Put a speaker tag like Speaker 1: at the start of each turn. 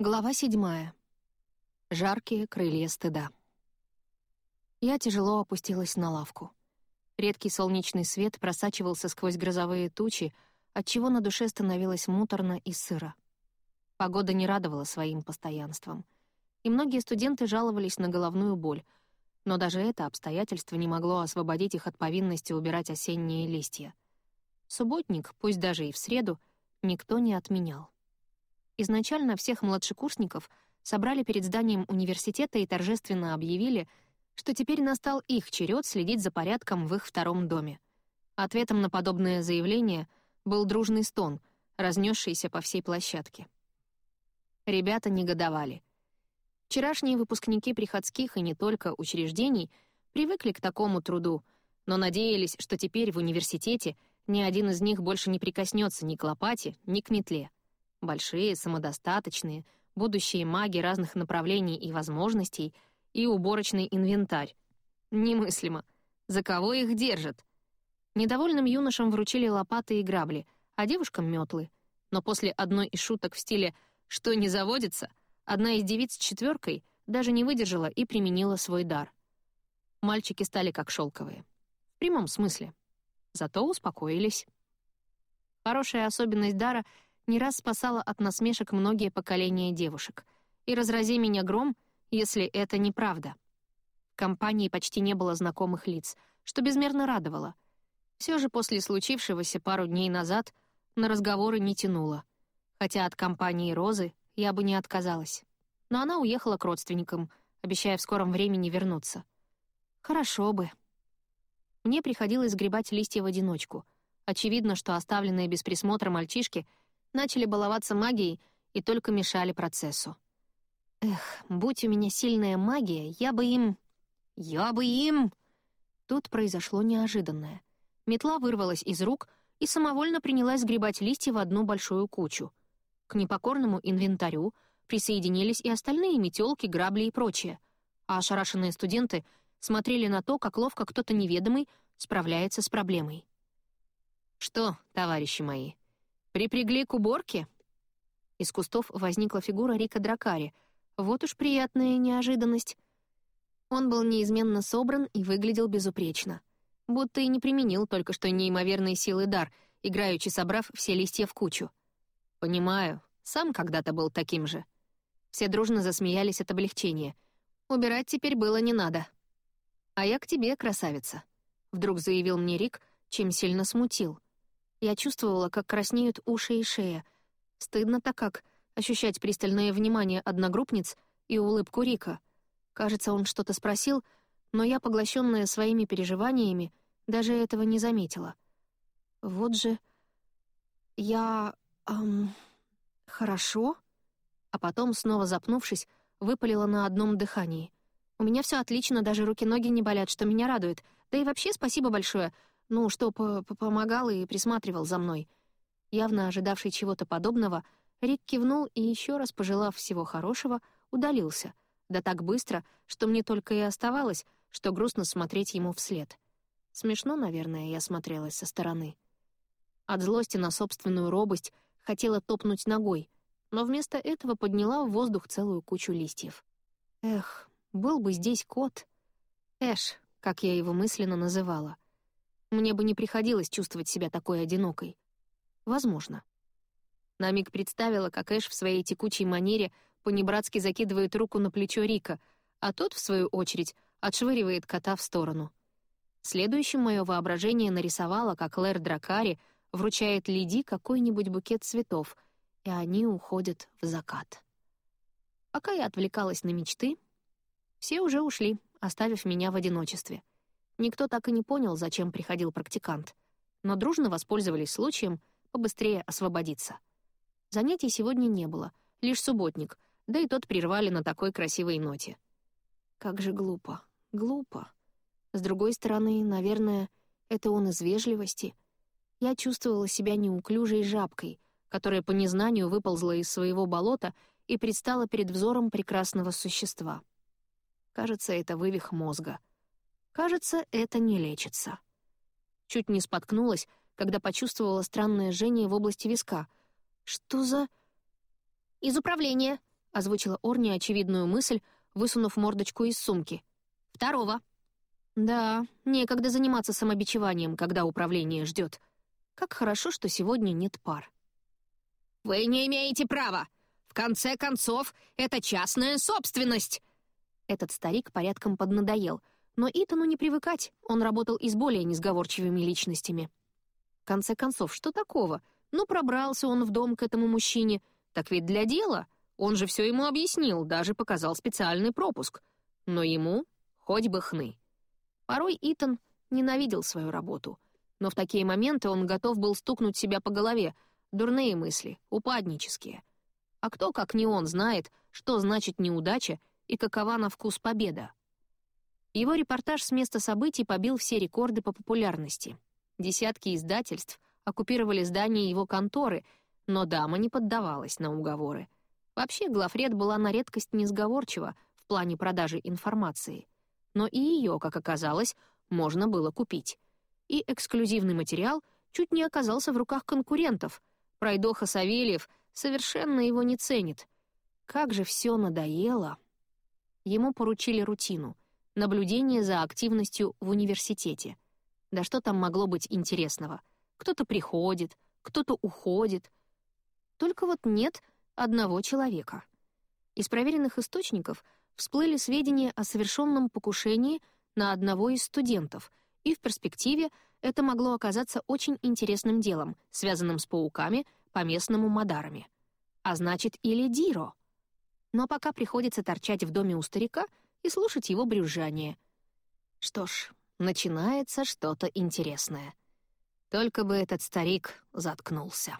Speaker 1: Глава седьмая. Жаркие крылья стыда. Я тяжело опустилась на лавку. Редкий солнечный свет просачивался сквозь грозовые тучи, отчего на душе становилось муторно и сыро. Погода не радовала своим постоянством. И многие студенты жаловались на головную боль, но даже это обстоятельство не могло освободить их от повинности убирать осенние листья. Субботник, пусть даже и в среду, никто не отменял. Изначально всех младшекурсников собрали перед зданием университета и торжественно объявили, что теперь настал их черед следить за порядком в их втором доме. Ответом на подобное заявление был дружный стон, разнесшийся по всей площадке. Ребята негодовали. Вчерашние выпускники приходских и не только учреждений привыкли к такому труду, но надеялись, что теперь в университете ни один из них больше не прикоснется ни к лопате, ни к метле. Большие, самодостаточные, будущие маги разных направлений и возможностей и уборочный инвентарь. Немыслимо. За кого их держат? Недовольным юношам вручили лопаты и грабли, а девушкам — метлы. Но после одной из шуток в стиле «что не заводится», одна из девиц с четверкой даже не выдержала и применила свой дар. Мальчики стали как шелковые. В прямом смысле. Зато успокоились. Хорошая особенность дара — не раз спасала от насмешек многие поколения девушек. И разрази меня гром, если это неправда. В компании почти не было знакомых лиц, что безмерно радовало. Все же после случившегося пару дней назад на разговоры не тянуло. Хотя от компании Розы я бы не отказалась. Но она уехала к родственникам, обещая в скором времени вернуться. Хорошо бы. Мне приходилось сгребать листья в одиночку. Очевидно, что оставленные без присмотра мальчишки — начали баловаться магией и только мешали процессу. Эх, будь у меня сильная магия, я бы им... Я бы им... Тут произошло неожиданное. Метла вырвалась из рук и самовольно принялась сгребать листья в одну большую кучу. К непокорному инвентарю присоединились и остальные метелки, грабли и прочее, а ошарашенные студенты смотрели на то, как ловко кто-то неведомый справляется с проблемой. «Что, товарищи мои, «Припрягли к уборке?» Из кустов возникла фигура Рика Дракари. Вот уж приятная неожиданность. Он был неизменно собран и выглядел безупречно. Будто и не применил только что неимоверной силы дар, играючи собрав все листья в кучу. «Понимаю, сам когда-то был таким же». Все дружно засмеялись от облегчения. Убирать теперь было не надо. «А я к тебе, красавица», — вдруг заявил мне Рик, чем сильно смутил — я чувствовала, как краснеют уши и шея. Стыдно-то как ощущать пристальное внимание одногруппниц и улыбку Рика. Кажется, он что-то спросил, но я, поглощенная своими переживаниями, даже этого не заметила. Вот же... Я... Эм, хорошо? А потом, снова запнувшись, выпалила на одном дыхании. У меня все отлично, даже руки-ноги не болят, что меня радует. Да и вообще спасибо большое. Ну, что по помогал и присматривал за мной. Явно ожидавший чего-то подобного, Рик кивнул и, еще раз пожелав всего хорошего, удалился. Да так быстро, что мне только и оставалось, что грустно смотреть ему вслед. Смешно, наверное, я смотрелась со стороны. От злости на собственную робость хотела топнуть ногой, но вместо этого подняла в воздух целую кучу листьев. Эх, был бы здесь кот. Эш, как я его мысленно называла — мне бы не приходилось чувствовать себя такой одинокой. Возможно. На миг представила, как Эш в своей текучей манере понебратски закидывает руку на плечо Рика, а тот, в свою очередь, отшвыривает кота в сторону. Следующим мое воображение нарисовало, как Лэр Дракари вручает Лиди какой-нибудь букет цветов, и они уходят в закат. Пока я отвлекалась на мечты, все уже ушли, оставив меня в одиночестве — Никто так и не понял, зачем приходил практикант, но дружно воспользовались случаем побыстрее освободиться. Занятий сегодня не было, лишь субботник, да и тот прервали на такой красивой ноте. Как же глупо, глупо. С другой стороны, наверное, это он из вежливости. Я чувствовала себя неуклюжей жабкой, которая по незнанию выползла из своего болота и предстала перед взором прекрасного существа. Кажется, это вывих мозга — Кажется, это не лечится. Чуть не споткнулась, когда почувствовала странное жжение в области виска. Что за... «Из управления!» — озвучила Орни очевидную мысль, высунув мордочку из сумки. «Второго». «Да, некогда заниматься самобичеванием, когда управление ждет. Как хорошо, что сегодня нет пар».
Speaker 2: «Вы не имеете права! В конце концов, это частная собственность!»
Speaker 1: Этот старик порядком поднадоел, но Итану не привыкать, он работал и с более несговорчивыми личностями. В конце концов, что такого? Ну, пробрался он в дом к этому мужчине. Так ведь для дела. Он же все ему объяснил, даже показал специальный пропуск. Но ему хоть бы хны. Порой Итан ненавидел свою работу, но в такие моменты он готов был стукнуть себя по голове. Дурные мысли, упаднические. А кто, как не он, знает, что значит неудача и какова на вкус победа. Его репортаж с места событий побил все рекорды по популярности. Десятки издательств оккупировали здание его конторы, но дама не поддавалась на уговоры. Вообще, Глафред была на редкость несговорчива в плане продажи информации. Но и ее, как оказалось, можно было купить. И эксклюзивный материал чуть не оказался в руках конкурентов. Пройдоха Савельев совершенно его не ценит. Как же все надоело. Ему поручили рутину — наблюдение за активностью в университете. Да что там могло быть интересного? Кто-то приходит, кто-то уходит. Только вот нет одного человека. Из проверенных источников всплыли сведения о совершенном покушении на одного из студентов, и в перспективе это могло оказаться очень интересным делом, связанным с пауками, по-местному Мадарами. А значит, или Диро — но пока приходится торчать в доме у старика и слушать его брюзжание. Что ж, начинается что-то интересное. Только бы этот старик заткнулся.